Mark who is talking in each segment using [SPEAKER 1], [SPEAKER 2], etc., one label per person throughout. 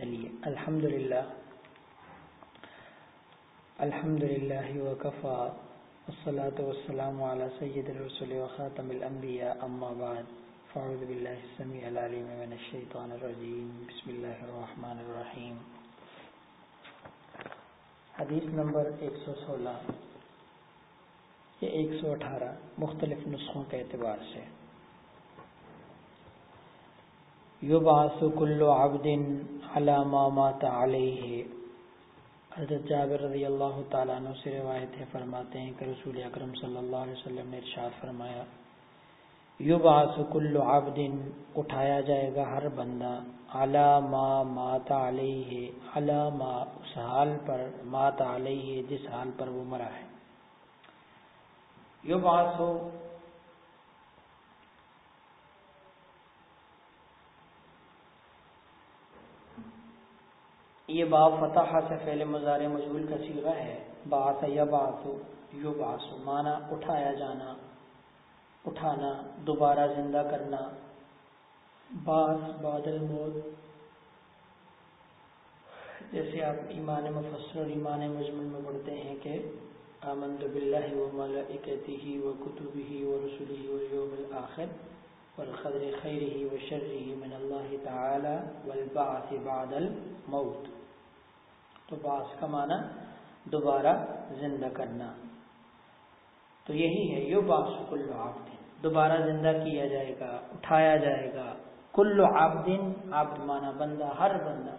[SPEAKER 1] یعنی چلیے الحمد للہ الحمد للہ وکفا، والصلاة والسلام على سید الرسول وخاتم الانبیاء، اما بعد فعوذ باللہ السمیع العلیم من الشیطان الرجیم، بسم اللہ الرحمن الرحیم۔ حدیث نمبر ایک سو سولہ یا ایک سو اٹھارہ، مختلف نسخوں کے اعتبار سے۔ یبعث کل عبد على ما مات علیہ حضرت جابر رضی اللہ تعالیٰ عنہ سے روایت ہے، فرماتے ہیں کہ رسول اکرم صلی اللہ علیہ وسلم نے ارشاد فرمایا، یبعث کل عبد، اٹھایا جائے گا ہر بندہ علی ما مات علیہ علی ما اس حال پر مات علیہ جس حال پر وہ مرا ہے۔ یبعث یہ باب فتح سے فعل مزار مجبول کا سیغہ ہے۔ باس یا باسو یو باسو مانا اٹھایا جانا، اٹھانا، دوبارہ زندہ کرنا۔ باس بادل، موت۔ جیسے آپ ایمان مفسر اور ایمان مجمل میں پڑھتے ہیں کہ آمنت باللہ و ملائکتہ و کتبہ و رسولہ و یوم الآخر والخضر خیرہ و شرہ من اللہ تعالی والبعث بعد الموت۔ تو باس کا معنی دوبارہ زندہ کرنا۔ تو یہی ہے، یو باس کلو آبدین دوبارہ زندہ کیا جائے گا، اٹھایا جائے گا۔ کلو آبدین آبد مانا بندہ، ہر بندہ۔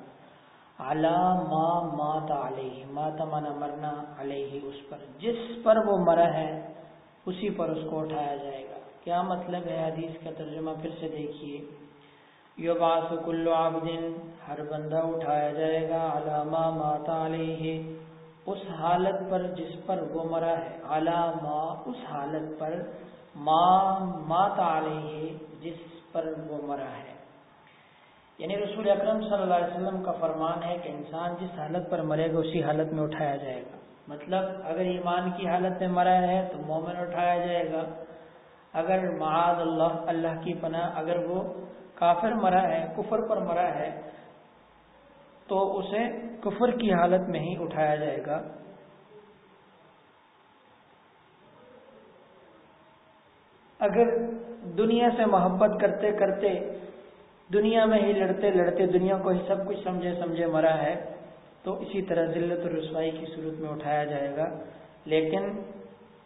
[SPEAKER 1] علا ما مات علیہ ماتا مانا مرنا علیہ اس پر۔ جس پر وہ مرا ہے، اسی پر اس کو اٹھایا جائے گا۔ کیا مطلب ہے حدیث کا ترجمہ؟ پھر سے دیکھیے۔ یبعث کل عبد، ہر بندہ اٹھایا جائے گا علامہ ماتا علیہ، اس حالت پر جس پر وہ مرا ہے علامہ اس حالت پر ما ماتا علیہ، جس پر وہ مرا ہے۔ یعنی رسول اکرم صلی اللہ علیہ وسلم کا فرمان ہے کہ انسان جس حالت پر مرے گا، اسی حالت میں اٹھایا جائے گا۔ مطلب اگر ایمان کی حالت میں مرا ہے تو مومن اٹھایا جائے گا۔ اگر معاذ اللہ اللہ کی پناہ، اگر وہ کافر مرا ہے، کفر پر مرا ہے، تو اسے کفر کی حالت میں ہی اٹھایا جائے گا۔ اگر دنیا سے محبت کرتے کرتے دنیا میں ہی لڑتے لڑتے دنیا کو ہی سب کچھ سمجھے سمجھے مرا ہے، تو اسی طرح ذلت اور رسوائی کی صورت میں اٹھایا جائے گا۔ لیکن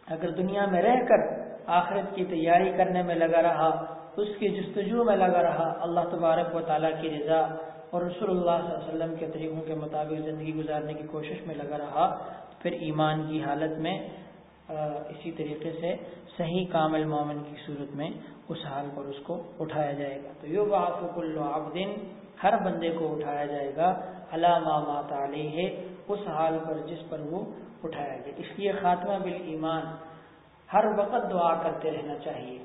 [SPEAKER 1] اگر دنیا میں رہ کر آخرت کی تیاری کرنے میں لگا رہا اس کی جستجو میں لگا رہا، اللہ تبارک و تعالیٰ کی رضا اور رسول اللہ صلی اللہ علیہ وسلم کے طریقوں کے مطابق زندگی گزارنے کی کوشش میں لگا رہا، پھر ایمان کی حالت میں اسی طریقے سے صحیح کامل مومن کی صورت میں اس حال پر اس کو اٹھایا جائے گا۔ تو یو بافق العبدین ہر بندے کو اٹھایا جائے گا علامہ مات علیہ، اس حال پر جس پر وہ اٹھایا گیا۔ اس لیے خاتمہ بالایمان، ہر وقت دعا کرتے رہنا چاہیے۔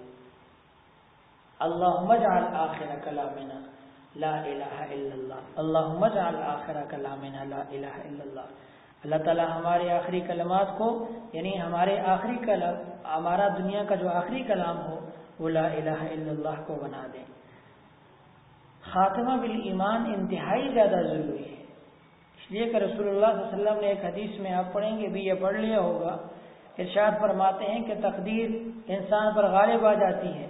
[SPEAKER 1] اللہم اجعل آخر کلامنا لا الہ الا اللہ اللہم اجعل آخر کلامنا لا الہ الا اللہ اللہ تعالی ہمارے آخری کلمات کو یعنی ہمارے آخری کلام ہمارا دنیا کا جو آخری کلام ہو، وہ لا الہ الا اللہ کو بنا دیں. خاتمہ بالایمان انتہائی زیادہ ضروری ہے. اس لیے کہ رسول اللہ صلی اللہ علیہ وسلم نے ایک حدیث میں آپ پڑھیں گے، بھی یہ پڑھ لیا ہوگا. ارشاد فرماتے ہیں کہ تقدیر انسان پر غالب آ جاتی ہے۔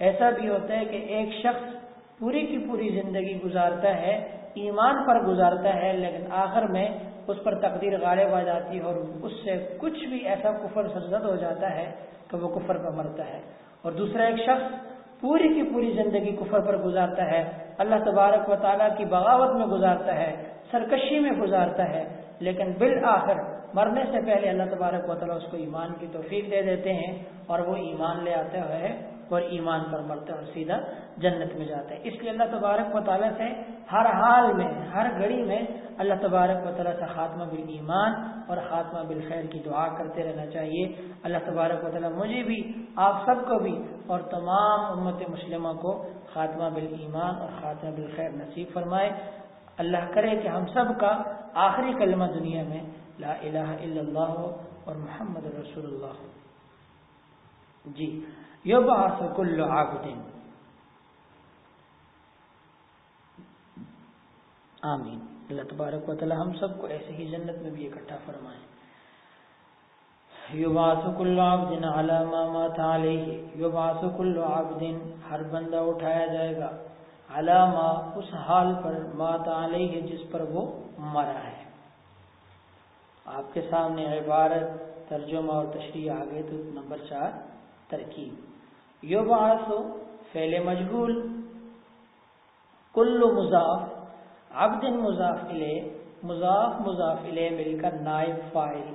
[SPEAKER 1] ایسا بھی ہوتا ہے کہ ایک شخص پوری کی پوری زندگی گزارتا ہے، ایمان پر گزارتا ہے، لیکن آخر میں اس پر تقدیر غالب آ جاتی ہے اور اس سے کچھ بھی ایسا کفر سرزد ہو جاتا ہے کہ وہ کفر پر مرتا ہے۔ اور دوسرا، ایک شخص پوری کی پوری زندگی کفر پر گزارتا ہے، اللہ تبارک و تعالیٰ کی بغاوت میں گزارتا ہے، سرکشی میں گزارتا ہے، لیکن بالآخر مرنے سے پہلے اللہ تبارک و تعالیٰ اس کو ایمان کی توفیق دے دیتے ہیں اور وہ ایمان لے آتے ہوئے اور ایمان پر مرتے اور سیدھا جنت میں جاتے ہیں۔ اس لیے اللہ تبارک و تعالیٰ سے ہر حال میں، ہر گھڑی میں اللہ تبارک و تعالیٰ سے خاتمہ بال ایمان اور خاتمہ بالخیر کی دعا کرتے رہنا چاہیے۔ اللہ تبارک و تعالیٰ مجھے بھی، آپ سب کو بھی اور تمام امت مسلمہ کو خاتمہ بال ایمان اور خاتمہ بالخیر نصیب فرمائے۔ اللہ کرے کہ ہم سب کا آخری کلمہ دنیا میں لا الہ الا اللہ اور محمد رسول اللہ۔ جی۔ یبعث کل عبد. آمین. اللہ تبارک و تعالی ہم سب کو ایسے ہی جنت میں بھی اکٹھا فرمائیں یبعث کل عبد علی ما مات علیہ یبعث کل عبد، ہر بندہ اٹھایا جائے گا علی ما، اس حال پر مات علیہ جس پر وہ مرا ہے. آپ کے سامنے عبارت، ترجمہ اور تشریح آگے تو نمبر چار، ترکیب. یبعث فعل مجهول. کل مضاف، عبد مضاف الیہ، مضاف مضاف الیہ مل کر نائب فائل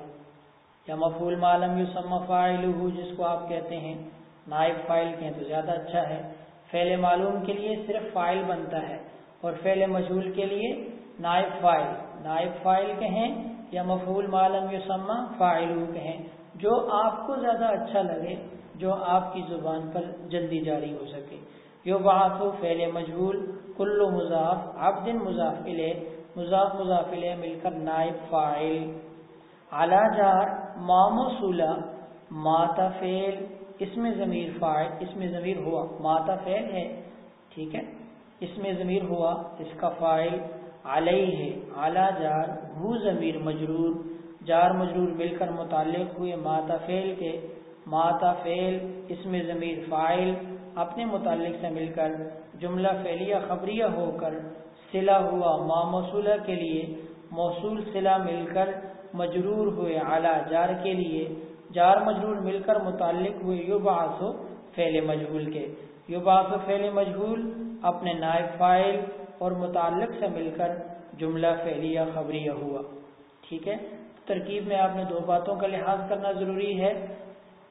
[SPEAKER 1] یا مفعول معلوم یسمى فاعلہ، جس کو آپ کہتے ہیں نائب فائل کہیں تو زیادہ اچھا ہے۔ فعل معلوم کے لیے صرف فائل بنتا ہے اور فعل مجہول کے لیے نائب فائل نائب فائل کہیں یا مفعول معلوم یسمى فاعلہ کہیں، جو آپ کو زیادہ اچھا لگے۔ جو آپ کی زبان پر جلدی جاری ہو سکے۔ یو بات فعل مجہول، کل مضاف، عبد مضاف الیہ، مضاف مضاف الیہ مل کر نائب فاعل۔ اعلی جار ماموصولہ ماتا فعل۔ اس میں ضمیر فاعل، اس میں ضمیر ہوا ماتا فعل ہے، ٹھیک ہے؟ اس میں ضمیر ہوا، اس کا فاعل علیہ ہے اعلی جار ہو ضمیر مجرور۔ جار مجرور مل کر متعلق ہوئے ماتا فعل کے۔ ماتا فعل اس میں ضمیر فاعل اپنے متعلق سے مل کر جملہ فعلیہ، خبریہ ہو کر سلا ہوا ما موصولہ کے لیے موصول سلا مل کر مجرور ہوئے اعلیٰ جار کے لیے جار مجرور مل کر متعلق ہوئے یو باسو فعل مجہول کے۔ یو باسو فعل مجہول اپنے نائب فائل اور متعلق سے مل کر جملہ فعلیہ، خبریہ ہوا۔ ٹھیک ہے؟ ترکیب میں آپ نے دو باتوں کا لحاظ کرنا ضروری ہے۔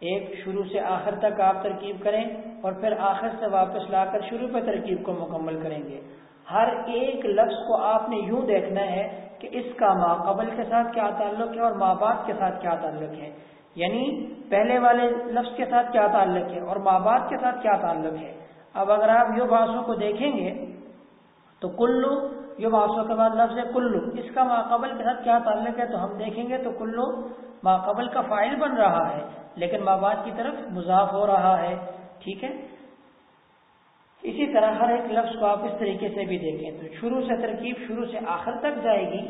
[SPEAKER 1] ایک شروع سے آخر تک آپ ترکیب کریں اور پھر آخر سے واپس لا کر شروع پہ ترکیب کو مکمل کریں گے۔ ہر ایک لفظ کو آپ نے یوں دیکھنا ہے کہ اس کا ماں قبل کے ساتھ کیا تعلق ہے اور ماں باپ کے ساتھ کیا تعلق ہے۔ یعنی پہلے والے لفظ کے ساتھ کیا تعلق ہے اور ماں باپ کے ساتھ کیا تعلق ہے۔ اب اگر آپ یو باسوں کو دیکھیں گے تو کلو یو باسوں کے بعد لفظ ہے کلو۔ اس کا ماقبل کے ساتھ کیا تعلق ہے تو ہم دیکھیں گے تو کلو ماقبل کا فائل بن رہا ہے، لیکن ماں باپ کی طرف مضاف ہو رہا ہے۔ ٹھیک ہے؟ اسی طرح ہر ایک لفظ کو آپ اس طریقے سے بھی دیکھیں۔ تو شروع سے ترکیب شروع سے آخر تک جائے گی،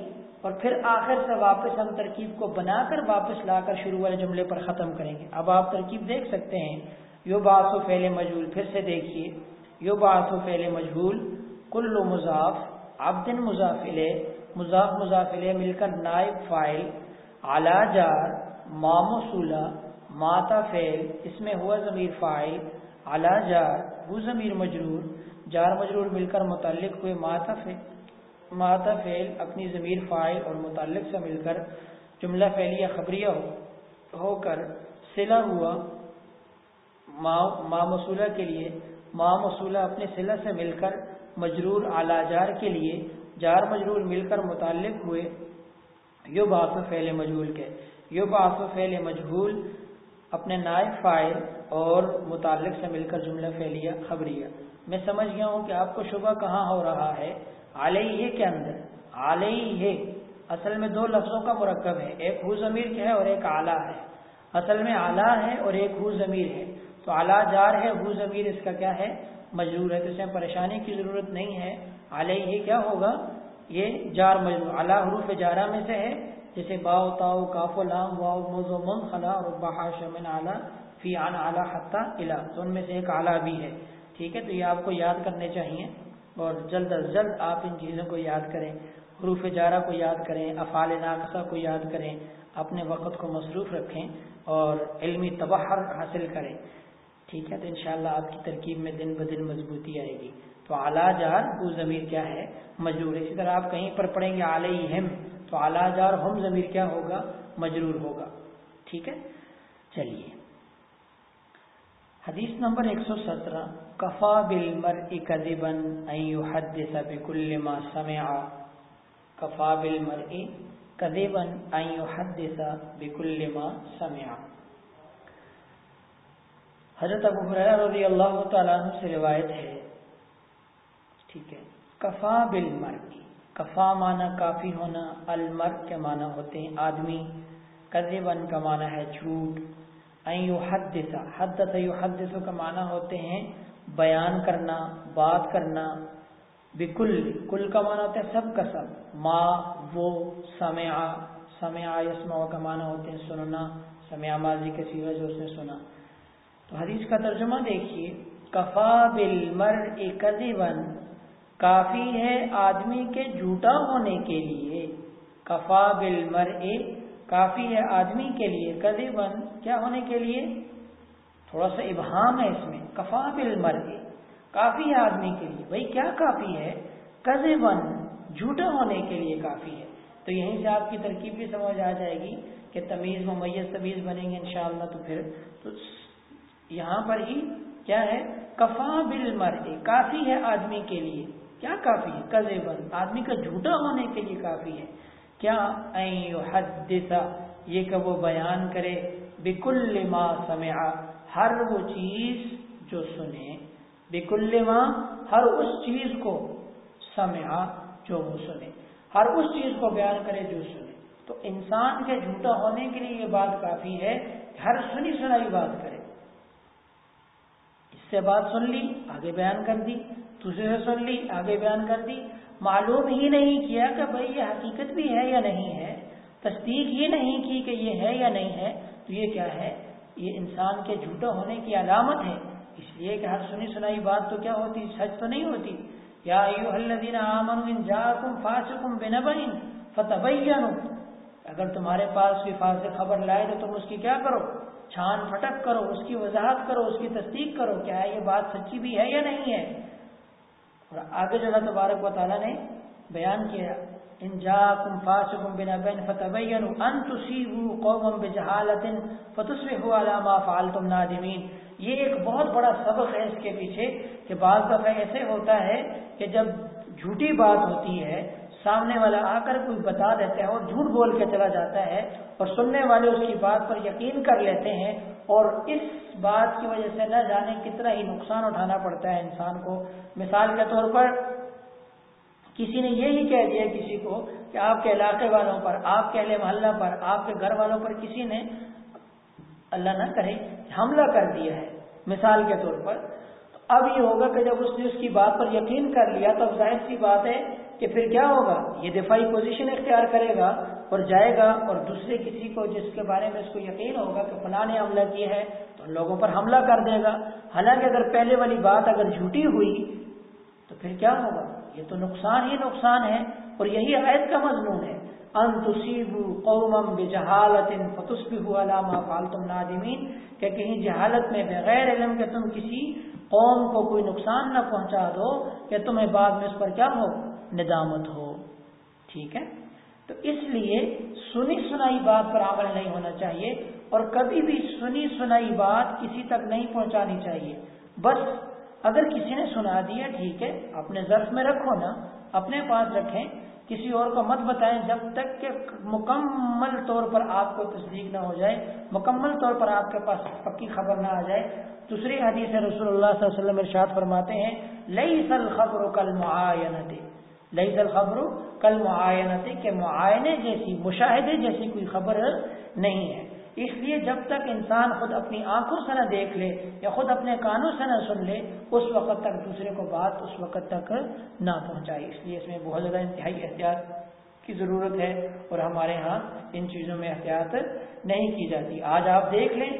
[SPEAKER 1] اور پھر آخر سے واپس ہم ترکیب کو بنا کر واپس لا کر شروع والے جملے پر ختم کریں گے۔ اب آپ ترکیب دیکھ سکتے ہیں۔ یو باس و فعل مجہول پھر سے دیکھیے۔ یو باس و فعل مجہول کل مضاف آبدن مضافل مضاف مضافل مل کر نائب فائل اعلی جار ماموسولہ ماتا فعل، اس میں ہوا ضمیر فائل اعلی جار، وہ ضمیر مجرور، جار مجرور مل کر متعلق ہوئے ماتا فعل ماتا فعل اپنی ضمیر فائل اور متعلق سے مل کر جملہ فعلیہ خبریہ ہو ہو کر سلا ہوا ما مسولہ کے لیے، ما مسولہ اپنے سلا سے مل کر مجرور اعلی جار کے لیے جار مجرور مل کر متعلق ہوئے یو باس و فعل مجہول کے۔ یو باس و فعل مجہول اپنے نائب فائل اور متعلق سے مل کر جملہ فعلیہ خبریہ۔ میں سمجھ گیا ہوں کہ آپ کو شبہ کہاں ہو رہا ہے۔ علیہ کے اندر۔ علیہ۔ اصل میں دو لفظوں کا مرکب ہے۔ ایک ہو ضمیر کے ہے اور ایک اعلیٰ ہے۔ اصل میں اعلیٰ ہے اور ایک ہو ضمیر ہے۔ تو اعلیٰ جار ہے، ہو ضمیر اس کا کیا ہے؟ مجرور ہے تو اسے پریشانی کی ضرورت نہیں ہے۔ علیہ کیا ہوگا؟ یہ جار مجرور اعلیٰ حروف جارہ میں سے ہے جیسے باؤ، تاؤ، کاف لام واؤ موز من خلا اور شمن اعلیٰ فی عن اعلیٰ حتیٰ الا تو ان میں سے ایک اعلیٰ بھی ہے۔ ٹھیک ہے، تو یہ آپ کو یاد کرنے چاہیے۔ اور جلد از جلد آپ ان چیزوں کو یاد کریں۔ حروف جارہ کو یاد کریں، افعال ناقصہ کو یاد کریں، اپنے وقت کو مصروف رکھیں اور علمی تبہر حاصل کریں۔ ٹھیک ہے، تو انشاءاللہ آپ کی ترکیب میں دن بدن مضبوطی آئے گی۔ تو اعلیٰ جار وہ ضمیر کیا ہے؟ مجرور۔ اسی طرح آپ کہیں پر پڑھیں گے علیہم، تو اعلیٰ جار ہم ضمیر کیا ہوگا؟ مجرور ہوگا۔ ٹھیک ہے؟ چلیے۔ حدیث نمبر ایک سو سترہ۔ کفا بل مر اکبن حد بکل ما سمع کفا بل مر کدیبن حد بکل ما سمع حضرت ابو حریر رضی اللہ تعالیٰ عنہ سے روایت ہے۔ ٹھیک ہے۔ کفا بل کفا معنی کافی ہونا المر کے معنی ہوتے ہیں آدمی۔ کذبن کا معنی ہے جھوٹ۔ حدثا حدث یحدث کا معنی ہوتے ہیں بیان کرنا، بات کرنا۔ بکل، کل کا معنی ہوتا ہے سب کا سب۔ ما، وہ، سمع سمع یسما کا معنی ہوتے ہیں سننا۔ سمع ماضی کے سیوا جو اس نے سنا۔ تو حدیث کا ترجمہ دیکھیے، کفا بل مر کافی ہے آدمی کے جھوٹا ہونے کے لیے۔ کفا بل مر کافی ہے آدمی کے لیے کدی کیا ہونے کے لیے؟ تھوڑا سا ابہام ہے اس میں، کفا بل مر کافی ہے آدمی کے لیے۔ بھائی کیا کافی ہے؟ کدے جھوٹا ہونے کے لیے کافی ہے۔ تو یہیں سے آپ کی ترکیب بھی سمجھ آ جائے گی کہ تمیز ممیز تمیز بنیں گے انشاءاللہ تو پھر تو یہاں پر ہی کیا ہے؟ کفا بل کافی ہے آدمی کے لیے۔ کیا کافی ہے؟ کزے بند آدمی کا جھوٹا ہونے کے لیے کافی ہے۔ کیا حدث یہ کہ وہ بیان کرے، بکل ما سمع، ہر وہ چیز جو سنے۔ بکل ما، ہر اس چیز کو سمع جو وہ سنے۔ ہر اس چیز کو بیان کرے جو سنے۔ تو انسان کے جھوٹا ہونے کے لیے یہ بات کافی ہے، ہر سنی سنائی بات کرے۔ سے بات سن لی، آگے بیان کر دی دوسرے سے سن لی، آگے بیان کر دی۔ معلوم ہی نہیں کیا کہ بھائی یہ حقیقت بھی ہے یا نہیں ہے، تصدیق یہ نہیں کی کہ یہ ہے یا نہیں ہے۔ تو یہ کیا ہے؟ یہ انسان کے جھوٹا ہونے کی علامت ہے۔ اس لیے کہ ہر سنی سنائی بات تو کیا ہوتی، سچ تو نہیں ہوتی۔ یا فتح اگر تمہارے پاس کوئی فاصل خبر لائے تو تم اس کی کیا کرو؟ چھان پھٹک کرو، اس کی وضاحت کرو، اس کی تصدیق کرو، کیا یہ بات سچی بھی ہے یا نہیں ہے؟ اور آگے جو اللہ تبارک و تعالیٰ نے بیان کیا، ان جا کم فاس کم بنا بین فتح قوم بجہالت فتسو علامہ فعال تم نادمین۔ یہ ایک بہت بڑا سبق ہے اس کے پیچھے کہ بعض دفعہ ایسے ہوتا ہے کہ جب جھوٹی بات ہوتی ہے سامنے والا آ کر کوئی بتا دیتا ہے اور جھوٹ بول کے چلا جاتا ہے اور سننے والے اس کی بات پر یقین کر لیتے ہیں اور اس بات کی وجہ سے نہ جانے کتنا ہی نقصان اٹھانا پڑتا ہے انسان کو۔ مثال کے طور پر کسی نے یہی کہہ دیا کسی کو کہ آپ کے علاقے والوں پر، آپ کے اہل محلہ پر، آپ کے گھر والوں پر کسی نے اللہ نہ کرے، حملہ کر دیا ہے۔ مثال کے طور پر اب یہ ہوگا کہ جب اس نے اس کی بات پر یقین کر لیا تو اب ظاہر سی بات ہے کہ پھر کیا ہوگا؟ یہ دفاعی پوزیشن اختیار کرے گا اور جائے گا اور دوسرے کسی کو جس کے بارے میں اس کو یقین ہوگا کہ فلاں نے حملہ کیا ہے، تو لوگوں پر حملہ کر دے گا۔ حالانکہ اگر پہلے والی بات اگر جھوٹی ہوئی، تو پھر کیا ہوگا؟ یہ تو نقصان ہی نقصان ہے اور یہی عائد کا مضمون ہے۔ ان قومم بجہالت فتسبحوا على ما فعلتم نادمین۔ کہ کہیں جہالت میں بغیر علم کے تم کسی قوم کو کوئی نقصان نہ پہنچا دو کہ تمہیں بعد میں اس پر کیا ہو ندامت ہو۔ ٹھیک ہے؟ تو اس لیے سنی سنائی بات پر عمل نہیں ہونا چاہیے اور کبھی بھی سنی سنائی بات کسی تک نہیں پہنچانی چاہیے۔ بس اگر کسی نے سنا دیا، ٹھیک ہے، اپنے ظرف میں رکھو نا، اپنے پاس رکھیں۔ کسی اور کو مت بتائیں جب تک کہ مکمل طور پر آپ کو تصدیق نہ ہو جائے، مکمل طور پر آپ کے پاس پکی خبر نہ آ جائے۔ دوسری حدیث رسول اللہ صلی اللہ علیہ وسلم ارشاد فرماتے ہیں لئی سل خبر کل معاینت لئی سل خبر کل معاینت کے معائنے جیسی، مشاہدے جیسی کوئی خبر نہیں ہے۔ اس لیے جب تک انسان خود اپنی آنکھوں سے نہ دیکھ لے یا خود اپنے کانوں سے نہ سن لے، اس وقت تک دوسرے کو بات اس وقت تک نہ پہنچائے۔ اس لیے اس میں بہت زیادہ انتہائی احتیاط کی ضرورت ہے اور ہمارے ہاں ان چیزوں میں احتیاط نہیں کی جاتی۔ آج آپ دیکھ لیں،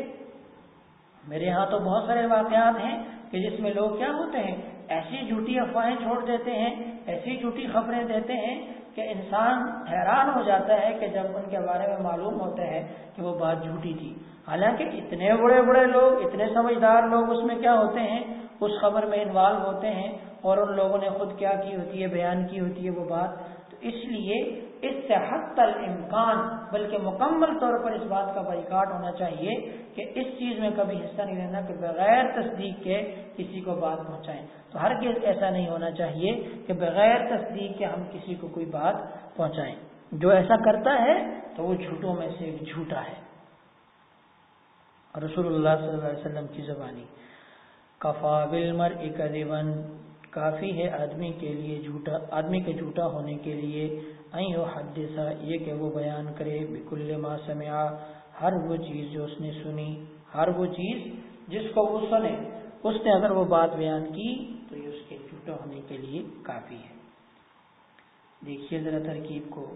[SPEAKER 1] میرے ہاں تو بہت سارے واقعات ہیں کہ جس میں لوگ کیا ہوتے ہیں؟ ایسی جھوٹی افواہیں چھوڑ دیتے ہیں، ایسی جھوٹی خبریں دیتے ہیں کہ انسان حیران ہو جاتا ہے کہ جب ان کے بارے میں معلوم ہوتا ہے کہ وہ بات جھوٹی تھی۔ حالانکہ اتنے بڑے بڑے لوگ، اتنے سمجھدار لوگ اس میں کیا ہوتے ہیں؟ اس خبر میں انوالو ہوتے ہیں اور ان لوگوں نے خود کیا کی ہوتی ہے، بیان کی ہوتی ہے وہ بات۔ اس لیے اس سے حد تل امکان، بلکہ مکمل طور پر اس بات کا بائیکاٹ ہونا چاہیے کہ اس چیز میں کبھی حصہ نہیں لینا کہ بغیر تصدیق کے کسی کو بات پہنچائیں۔ تو ہر کس ایسا نہیں ہونا چاہیے کہ بغیر تصدیق کے ہم کسی کو کوئی بات پہنچائیں۔ جو ایسا کرتا ہے تو وہ جھوٹوں میں سے ایک جھوٹا ہے۔ رسول اللہ صلی اللہ علیہ وسلم کی زبانی، کفا بلمر اکدیون کافی ہے آدمی کے لیے جھوٹا، آدمی کے جھوٹا ہونے کے لیے۔ این و حدثہ یہ کہ وہ بیان کرے، بکل ما سمعا ہر وہ چیز جو اس نے سنی، ہر وہ چیز جس کو وہ سنے۔ اس نے اگر وہ بات بیان کی تو یہ اس کے جھوٹا تو ہمیں کے لیے کافی ہے۔ دیکھیے ذرا ترکیب کو۔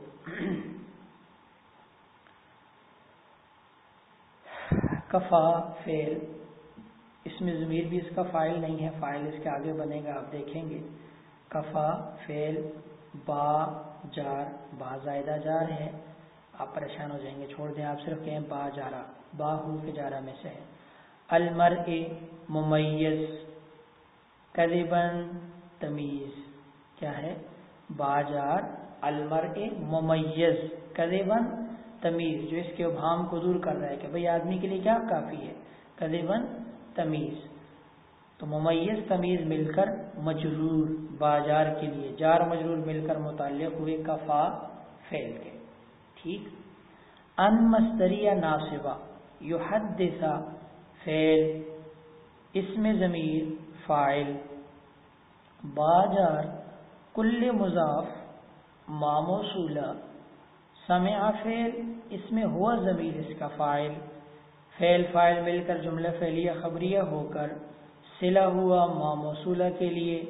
[SPEAKER 1] کفا فیل اس میں ضمیر بھی اس کا فائل نہیں ہے، فائل اس کے آگے بنے گا، آپ دیکھیں گے۔ کفا فیل با، جار، با زائدہ جار ہے۔ آپ پریشان ہو جائیں گے، چھوڑ دیں آپ صرف کہیں با جارا با کے جارا میں سے ہے۔ المر ممیز کذبن تمیز۔ کیا ہے؟ باجار المر ممیز کذبن تمیز۔ جو اس کے ابہام کو دور کر رہا ہے کہ بھئی آدمی کے لیے کیا کافی ہے؟ کذبن تمیز۔ تو ممیز تمیز مل کر مجرور، بازار کے لیے، جار مجرور مل کر متعلق ہوئے کفا فیل کے۔ ٹھیک؟ ان مستری ناصبہ یو حد فیل اس میں ضمیر فائل باجار کل مضاف ماموصولہ سمع فیل اس میں ہوا ضمیر اس کا فائل فیل فائل مل کر جملہ فعلیہ خبریہ ہو کر سلا ہوا ما موصولہ کے لیے۔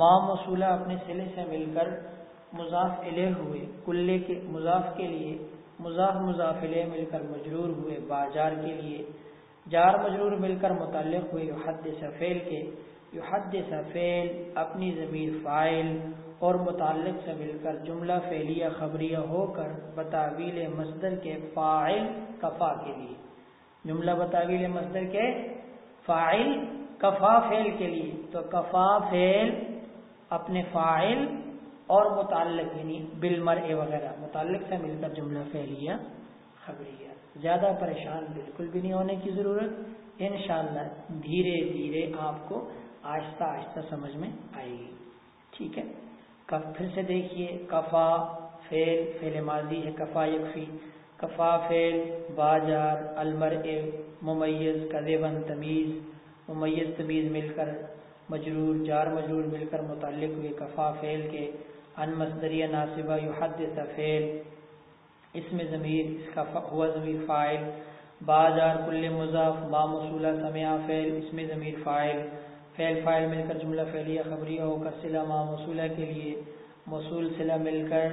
[SPEAKER 1] ما موصولہ اپنے سلے سے مل کر مضاف علیہ ہوئے۔ کلے کے مضاف کے لیے مضاف مضاف علیہ مل کر مجرور ہوئے باجار کے لیے۔ جار مجرور مل کر متعلق ہوئے حد سفیل کے۔ حد سفیل اپنی ضمیر فائل اور متعلق سے مل کر جملہ فعلیہ خبریہ ہو کر بتاویل مصدر کے فائل کفا کے لیے۔ جملہ بتاویل مصدر کے فائل کفا فیل کے لیے۔ تو کفا فیل اپنے فائل اور متعلق یعنی بل وغیرہ، متعلق سے مل کر جملہ فعلیہ، خبریہ۔ زیادہ پریشان بالکل بھی نہیں ہونے کی ضرورت۔ انشاءاللہ دھیرے دھیرے آپ کو آہستہ آہستہ سمجھ میں آئے گی۔ ٹھیک ہے؟ پھر سے دیکھیے، کفا فیل فیل ماضی ہے، کفا یکفی۔ کفافیل باجار المر ممیز کذبن تمیز، ممیز تمیز مل کر مجرور، جار مجرور مل کر متعلق ہوئے کفا فعل کے ان مصدری ناصبہ یحدث فعل اس میں ضمیر، اس کا ہوا ضمیر فائل بازار کل مضاف، با مصولہ سمع فعل اس میں ضمیر فائل فعل فائل مل کر جملہ فعلیہ خبریہ ہو کر صلہ ما مصولہ کے لیے، موصول صلہ مل کر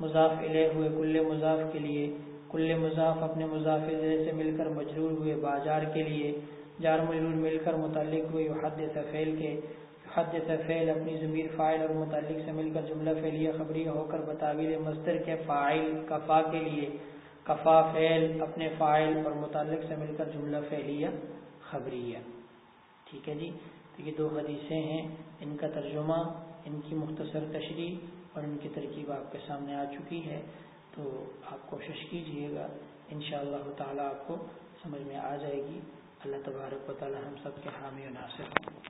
[SPEAKER 1] مضاف الیہ ہوئے کل مضاف کے لیے۔ کل مضاف اپنے مضاف سے مل کر مجرور ہوئے بازار کے لیے، جار مجرور مل کر متعلق ہوئے حد سفیل کے حد سفیل اپنی ضمیر فائل اور متعلق سے مل کر جملہ فعلیہ خبریہ ہو کر بتاویل مصدر کے فائل کفا کے لیے، کفا فعل اپنے فائل اور متعلق سے مل کر جملہ فعلیہ خبریہ۔ ٹھیک ہے جی؟ تو یہ دو حدیثیں ہیں، ان کا ترجمہ، ان کی مختصر تشریح اور ان کی ترکیب آپ کے سامنے آ چکی ہے۔ تو آپ کوشش کیجیے گا ان شاء اللہ تعالیٰ آپ کو سمجھ میں آ جائے گی۔ اللہ تبارک و تعالیٰ ہم سب کے حامی و ناصر ہوں۔